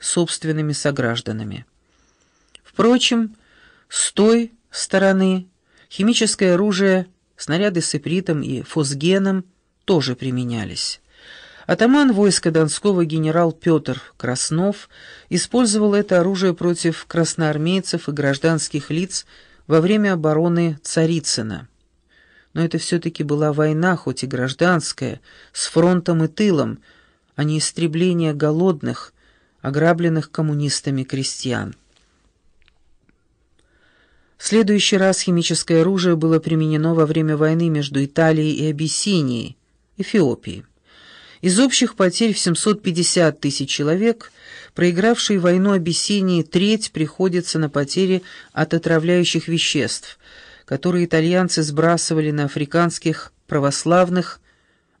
собственными согражданами. Впрочем, с той стороны химическое оружие, снаряды с ипритом и фосгеном тоже применялись. Атаман войска Донского генерал Петр Краснов использовал это оружие против красноармейцев и гражданских лиц во время обороны Царицына. Но это все-таки была война, хоть и гражданская, с фронтом и тылом, а не истребление голодных, ограбленных коммунистами крестьян. В следующий раз химическое оружие было применено во время войны между Италией и Абиссинией, Эфиопией. Из общих потерь в 750 тысяч человек, проигравшие войну Абиссинии, треть приходится на потери от отравляющих веществ, которые итальянцы сбрасывали на африканских православных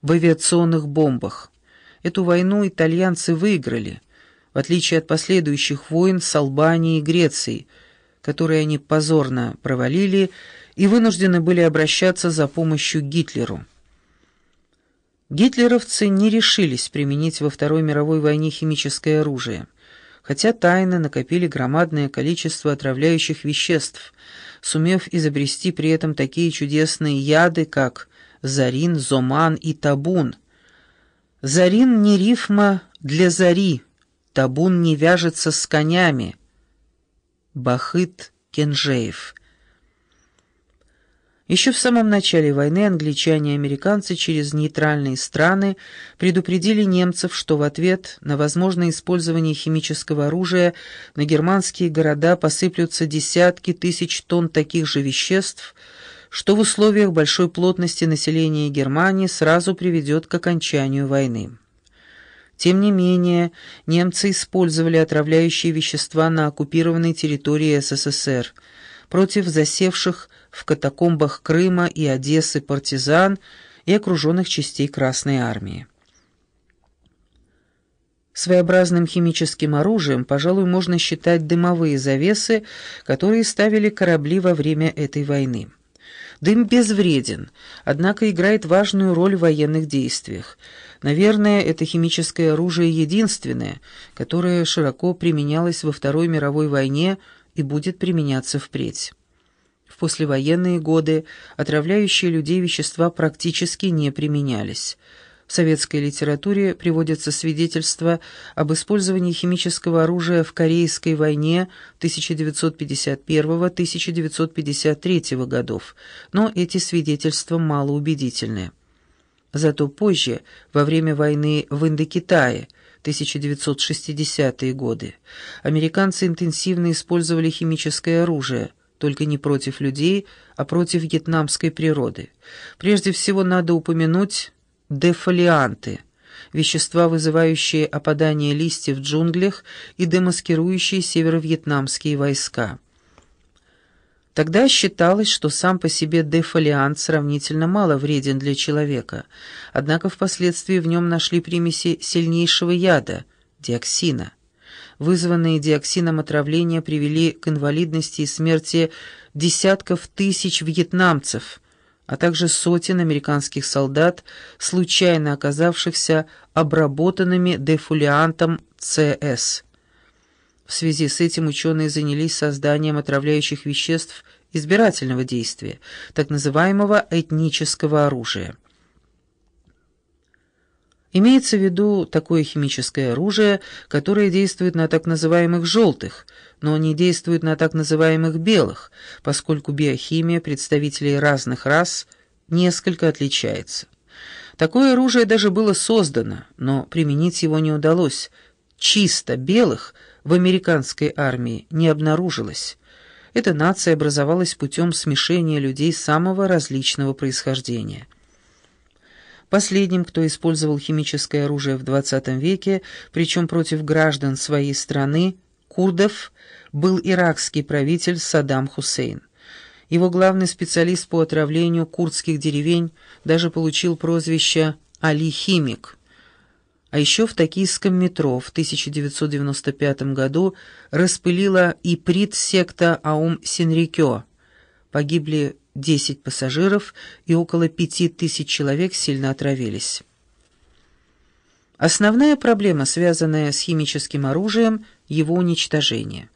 в авиационных бомбах. Эту войну итальянцы выиграли, в отличие от последующих войн с Албанией и Грецией, которые они позорно провалили и вынуждены были обращаться за помощью Гитлеру. Гитлеровцы не решились применить во Второй мировой войне химическое оружие, хотя тайно накопили громадное количество отравляющих веществ, сумев изобрести при этом такие чудесные яды, как зарин, зоман и табун. Зарин не рифма для зари, табун не вяжется с конями. Бахыт Кенжеев еще в самом начале войны англичане и американцы через нейтральные страны предупредили немцев, что в ответ на возможное использование химического оружия на германские города посыплются десятки тысяч тонн таких же веществ, что в условиях большой плотности населения Германии сразу приведет к окончанию войны. Тем не менее, немцы использовали отравляющие вещества на оккупированной территории СССР против засевших в катакомбах Крыма и Одессы партизан и окруженных частей Красной Армии. Своеобразным химическим оружием, пожалуй, можно считать дымовые завесы, которые ставили корабли во время этой войны. Дым безвреден, однако играет важную роль в военных действиях. Наверное, это химическое оружие единственное, которое широко применялось во Второй мировой войне и будет применяться впредь. В послевоенные годы отравляющие людей вещества практически не применялись. В советской литературе приводятся свидетельства об использовании химического оружия в Корейской войне 1951-1953 годов, но эти свидетельства малоубедительны. Зато позже, во время войны в Индокитае, 1960-е годы, американцы интенсивно использовали химическое оружие – только не против людей, а против вьетнамской природы. Прежде всего надо упомянуть дефолианты – вещества, вызывающие опадание листьев в джунглях и демаскирующие северо-вьетнамские войска. Тогда считалось, что сам по себе дефолиант сравнительно мало вреден для человека, однако впоследствии в нем нашли примеси сильнейшего яда – диоксина вызванные диоксином отравления, привели к инвалидности и смерти десятков тысяч вьетнамцев, а также сотен американских солдат, случайно оказавшихся обработанными дефулиантом ЦС. В связи с этим ученые занялись созданием отравляющих веществ избирательного действия, так называемого этнического оружия. Имеется в виду такое химическое оружие, которое действует на так называемых «желтых», но не действует на так называемых «белых», поскольку биохимия представителей разных рас несколько отличается. Такое оружие даже было создано, но применить его не удалось. Чисто белых в американской армии не обнаружилось. Эта нация образовалась путем смешения людей самого различного происхождения – Последним, кто использовал химическое оружие в XX веке, причем против граждан своей страны, курдов, был иракский правитель Саддам Хусейн. Его главный специалист по отравлению курдских деревень даже получил прозвище «Али Химик». А еще в токийском метро в 1995 году распылила иприт секта Аум Синрикё. Погибли 10 пассажиров и около 5 тысяч человек сильно отравились. Основная проблема, связанная с химическим оружием – его уничтожение.